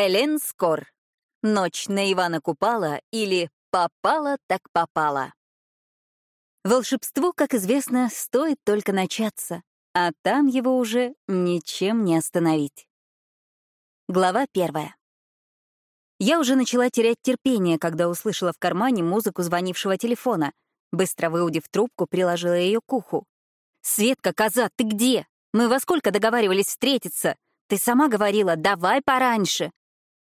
Элен Скор. Ночь на Ивана Купала или «Попала так попала». Волшебству, как известно, стоит только начаться, а там его уже ничем не остановить. Глава первая. Я уже начала терять терпение, когда услышала в кармане музыку звонившего телефона. Быстро выудив трубку, приложила ее к уху. «Светка, коза, ты где? Мы во сколько договаривались встретиться? Ты сама говорила, давай пораньше».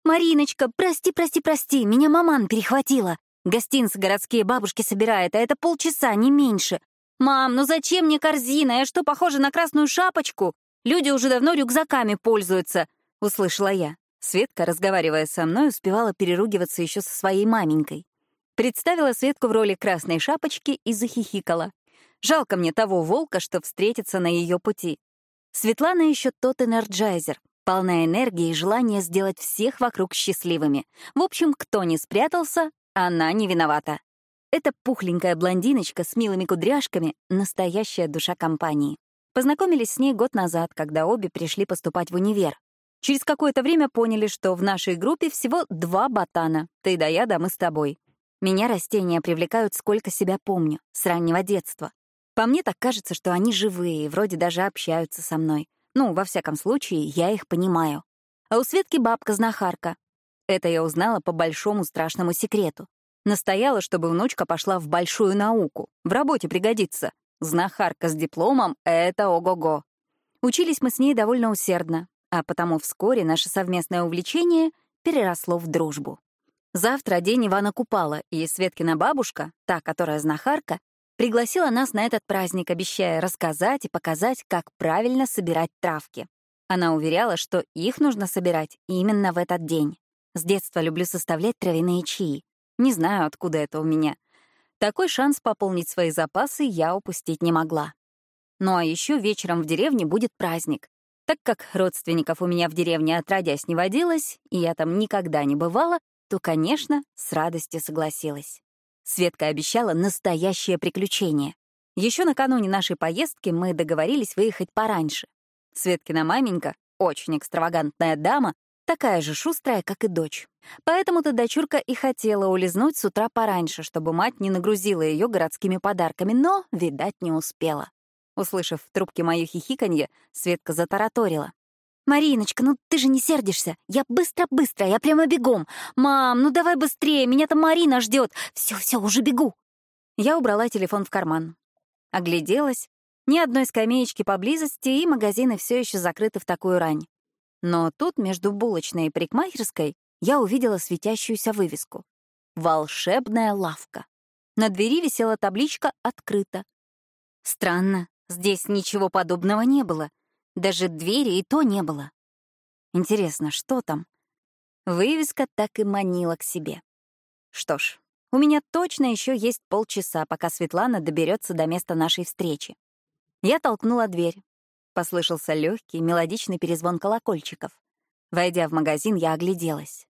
«Мариночка, прости, прости, прости, меня маман перехватила. Гостинцы городские бабушки собирает, а это полчаса, не меньше. Мам, ну зачем мне корзина? Я что, похожа на красную шапочку? Люди уже давно рюкзаками пользуются», — услышала я. Светка, разговаривая со мной, успевала переругиваться еще со своей маменькой. Представила Светку в роли красной шапочки и захихикала. Жалко мне того волка, что встретится на ее пути. Светлана еще тот энерджайзер, полная энергии и желания сделать всех вокруг счастливыми. В общем, кто не спрятался, она не виновата. Эта пухленькая блондиночка с милыми кудряшками — настоящая душа компании. Познакомились с ней год назад, когда обе пришли поступать в универ. Через какое-то время поняли, что в нашей группе всего два ботана — ты да я, да мы с тобой. Меня растения привлекают сколько себя помню, с раннего детства. По мне так кажется, что они живые и вроде даже общаются со мной. Ну, во всяком случае, я их понимаю. А у Светки бабка-знахарка. Это я узнала по большому страшному секрету. Настояла, чтобы внучка пошла в большую науку. В работе пригодится. Знахарка с дипломом — это ого-го. Учились мы с ней довольно усердно а потому вскоре наше совместное увлечение переросло в дружбу. Завтра день Ивана Купала, и Светкина бабушка, та, которая знахарка, пригласила нас на этот праздник, обещая рассказать и показать, как правильно собирать травки. Она уверяла, что их нужно собирать именно в этот день. С детства люблю составлять травяные чаи. Не знаю, откуда это у меня. Такой шанс пополнить свои запасы я упустить не могла. Ну а еще вечером в деревне будет праздник. Так как родственников у меня в деревне отродясь не водилось, и я там никогда не бывала, то, конечно, с радостью согласилась. Светка обещала настоящее приключение. Еще накануне нашей поездки мы договорились выехать пораньше. Светкина маменька, очень экстравагантная дама, такая же шустрая, как и дочь. Поэтому-то дочурка и хотела улизнуть с утра пораньше, чтобы мать не нагрузила ее городскими подарками, но, видать, не успела. Услышав в трубке мое хихиканье, Светка затараторила. «Мариночка, ну ты же не сердишься. Я быстро-быстро, я прямо бегом. Мам, ну давай быстрее, меня там Марина ждет. Все-все, уже бегу». Я убрала телефон в карман. Огляделась. Ни одной скамеечки поблизости, и магазины все еще закрыты в такую рань. Но тут, между булочной и парикмахерской, я увидела светящуюся вывеску. «Волшебная лавка». На двери висела табличка «Открыто». Странно, Здесь ничего подобного не было. Даже двери и то не было. Интересно, что там? Вывеска так и манила к себе. Что ж, у меня точно еще есть полчаса, пока Светлана доберется до места нашей встречи. Я толкнула дверь. Послышался легкий, мелодичный перезвон колокольчиков. Войдя в магазин, я огляделась.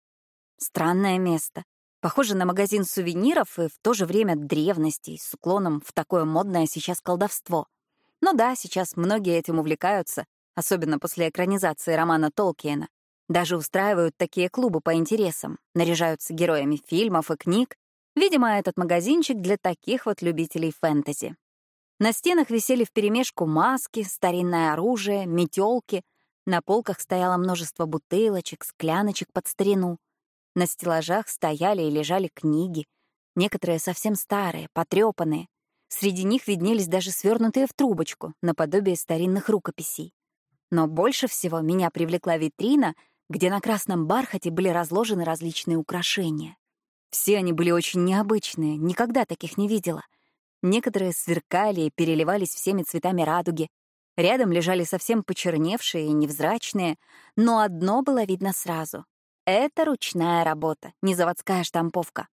Странное место. Похоже на магазин сувениров и в то же время древностей с уклоном в такое модное сейчас колдовство — ну да, сейчас многие этим увлекаются, особенно после экранизации романа Толкиена. Даже устраивают такие клубы по интересам, наряжаются героями фильмов и книг. Видимо, этот магазинчик для таких вот любителей фэнтези. На стенах висели вперемешку маски, старинное оружие, метелки. На полках стояло множество бутылочек, скляночек под старину. На стеллажах стояли и лежали книги, некоторые совсем старые, потрепанные, Среди них виднелись даже свернутые в трубочку, наподобие старинных рукописей. Но больше всего меня привлекла витрина, где на красном бархате были разложены различные украшения. Все они были очень необычные, никогда таких не видела. Некоторые сверкали и переливались всеми цветами радуги. Рядом лежали совсем почерневшие и невзрачные, но одно было видно сразу. Это ручная работа, не заводская штамповка.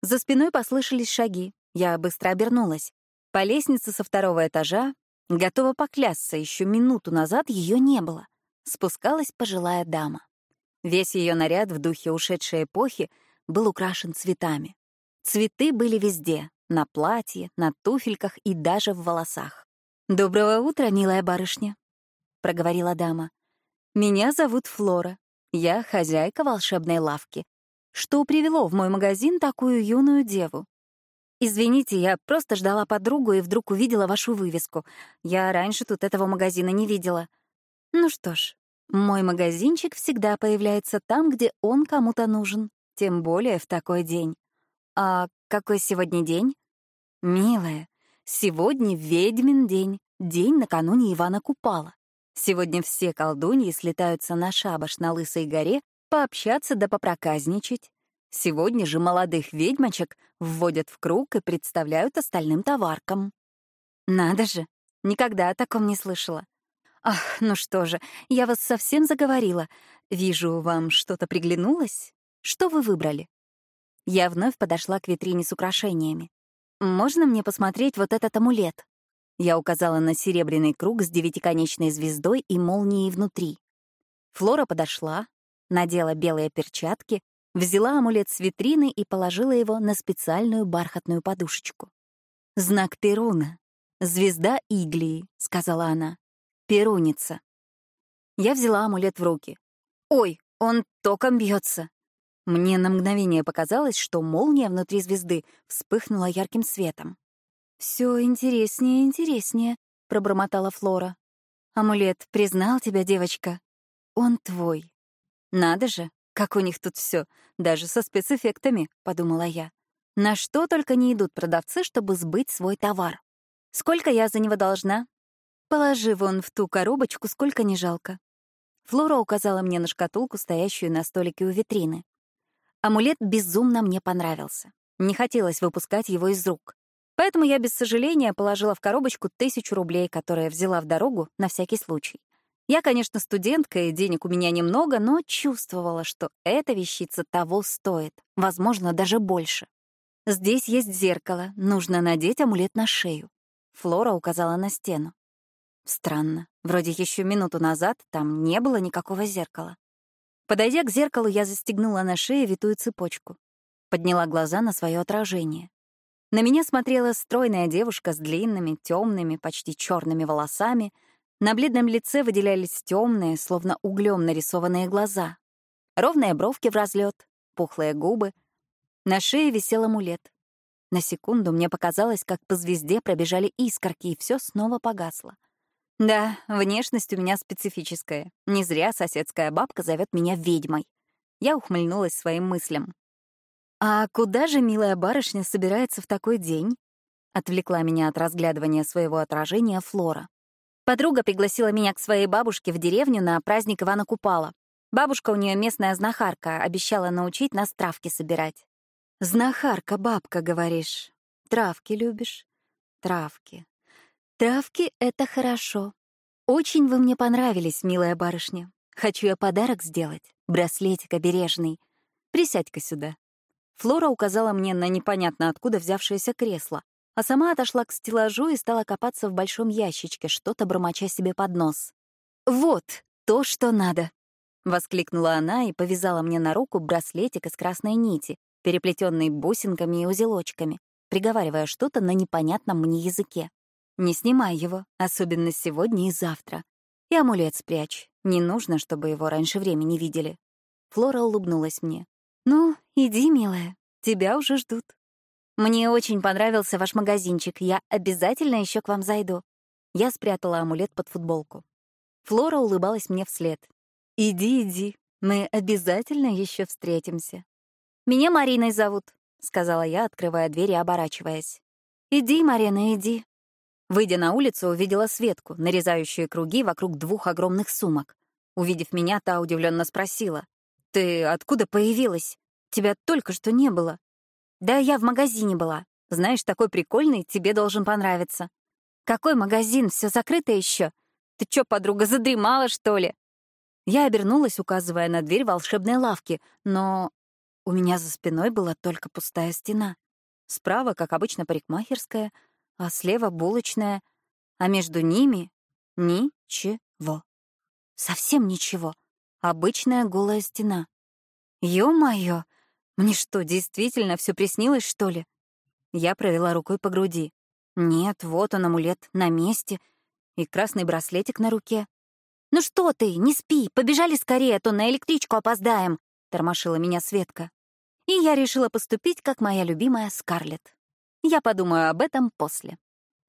За спиной послышались шаги, я быстро обернулась. По лестнице со второго этажа, готова поклясться, еще минуту назад ее не было. Спускалась пожилая дама. Весь ее наряд в духе ушедшей эпохи был украшен цветами. Цветы были везде — на платье, на туфельках и даже в волосах. «Доброго утра, милая барышня», — проговорила дама. «Меня зовут Флора. Я хозяйка волшебной лавки. Что привело в мой магазин такую юную деву? Извините, я просто ждала подругу и вдруг увидела вашу вывеску. Я раньше тут этого магазина не видела. Ну что ж, мой магазинчик всегда появляется там, где он кому-то нужен, тем более в такой день. А какой сегодня день? Милая, сегодня ведьмин день, день накануне Ивана Купала. Сегодня все колдуньи слетаются на шабаш на Лысой горе пообщаться да попроказничать. Сегодня же молодых ведьмочек вводят в круг и представляют остальным товаркам. Надо же, никогда о таком не слышала. Ах, ну что же, я вас совсем заговорила. Вижу, вам что-то приглянулось? Что вы выбрали? Я вновь подошла к витрине с украшениями. Можно мне посмотреть вот этот амулет? Я указала на серебряный круг с девятиконечной звездой и молнией внутри. Флора подошла, надела белые перчатки, взяла амулет с витрины и положила его на специальную бархатную подушечку. «Знак Перуна. Звезда Иглии», — сказала она. «Перуница». Я взяла амулет в руки. «Ой, он током бьется. Мне на мгновение показалось, что молния внутри звезды вспыхнула ярким светом. Все интереснее и интереснее», — пробормотала Флора. «Амулет признал тебя, девочка. Он твой». «Надо же, как у них тут все, даже со спецэффектами», — подумала я. «На что только не идут продавцы, чтобы сбыть свой товар. Сколько я за него должна?» «Положи вон в ту коробочку, сколько не жалко». Флора указала мне на шкатулку, стоящую на столике у витрины. Амулет безумно мне понравился. Не хотелось выпускать его из рук. Поэтому я без сожаления положила в коробочку тысячу рублей, которые взяла в дорогу на всякий случай. Я, конечно, студентка, и денег у меня немного, но чувствовала, что эта вещица того стоит, возможно, даже больше. Здесь есть зеркало, нужно надеть амулет на шею. Флора указала на стену. Странно, вроде еще минуту назад там не было никакого зеркала. Подойдя к зеркалу, я застегнула на шее витую цепочку. Подняла глаза на свое отражение. На меня смотрела стройная девушка с длинными, темными, почти черными волосами. На бледном лице выделялись темные, словно углем нарисованные глаза. Ровные бровки в разлет, пухлые губы. На шее висел амулет. На секунду мне показалось, как по звезде пробежали искорки, и все снова погасло. Да, внешность у меня специфическая. Не зря соседская бабка зовет меня ведьмой. Я ухмыльнулась своим мыслям. «А куда же милая барышня собирается в такой день?» — отвлекла меня от разглядывания своего отражения Флора. Подруга пригласила меня к своей бабушке в деревню на праздник Ивана Купала. Бабушка у нее местная знахарка, обещала научить нас травки собирать. «Знахарка, бабка, говоришь. Травки любишь? Травки. Травки — это хорошо. Очень вы мне понравились, милая барышня. Хочу я подарок сделать. Браслетик обережный. Присядь-ка сюда. Флора указала мне на непонятно откуда взявшееся кресло, а сама отошла к стеллажу и стала копаться в большом ящичке, что-то бормоча себе под нос. «Вот, то, что надо!» — воскликнула она и повязала мне на руку браслетик из красной нити, переплетенный бусинками и узелочками, приговаривая что-то на непонятном мне языке. «Не снимай его, особенно сегодня и завтра. И амулет спрячь. Не нужно, чтобы его раньше времени видели». Флора улыбнулась мне. «Ну, иди, милая, тебя уже ждут. Мне очень понравился ваш магазинчик, я обязательно еще к вам зайду». Я спрятала амулет под футболку. Флора улыбалась мне вслед. «Иди, иди, мы обязательно еще встретимся». «Меня Мариной зовут», — сказала я, открывая дверь и оборачиваясь. «Иди, Марина, иди». Выйдя на улицу, увидела Светку, нарезающую круги вокруг двух огромных сумок. Увидев меня, та удивленно спросила. «Ты откуда появилась? Тебя только что не было». «Да я в магазине была. Знаешь, такой прикольный, тебе должен понравиться». «Какой магазин? Все закрыто еще. Ты чё, подруга, задремала, что ли?» Я обернулась, указывая на дверь волшебной лавки, но у меня за спиной была только пустая стена. Справа, как обычно, парикмахерская, а слева — булочная, а между ними — ничего. Совсем ничего. Обычная голая стена. Ё-моё! Мне что, действительно все приснилось, что ли? Я провела рукой по груди. Нет, вот он, амулет, на месте. И красный браслетик на руке. «Ну что ты, не спи, побежали скорее, а то на электричку опоздаем», — тормошила меня Светка. И я решила поступить, как моя любимая Скарлетт. Я подумаю об этом после.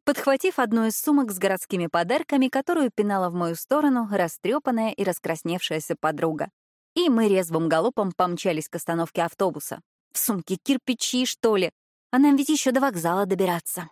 Подхватив одну из сумок с городскими подарками, которую пинала в мою сторону растрепанная и раскрасневшаяся подруга. И мы резвым галопом помчались к остановке автобуса. В сумке кирпичи, что ли? А нам ведь еще до вокзала добираться.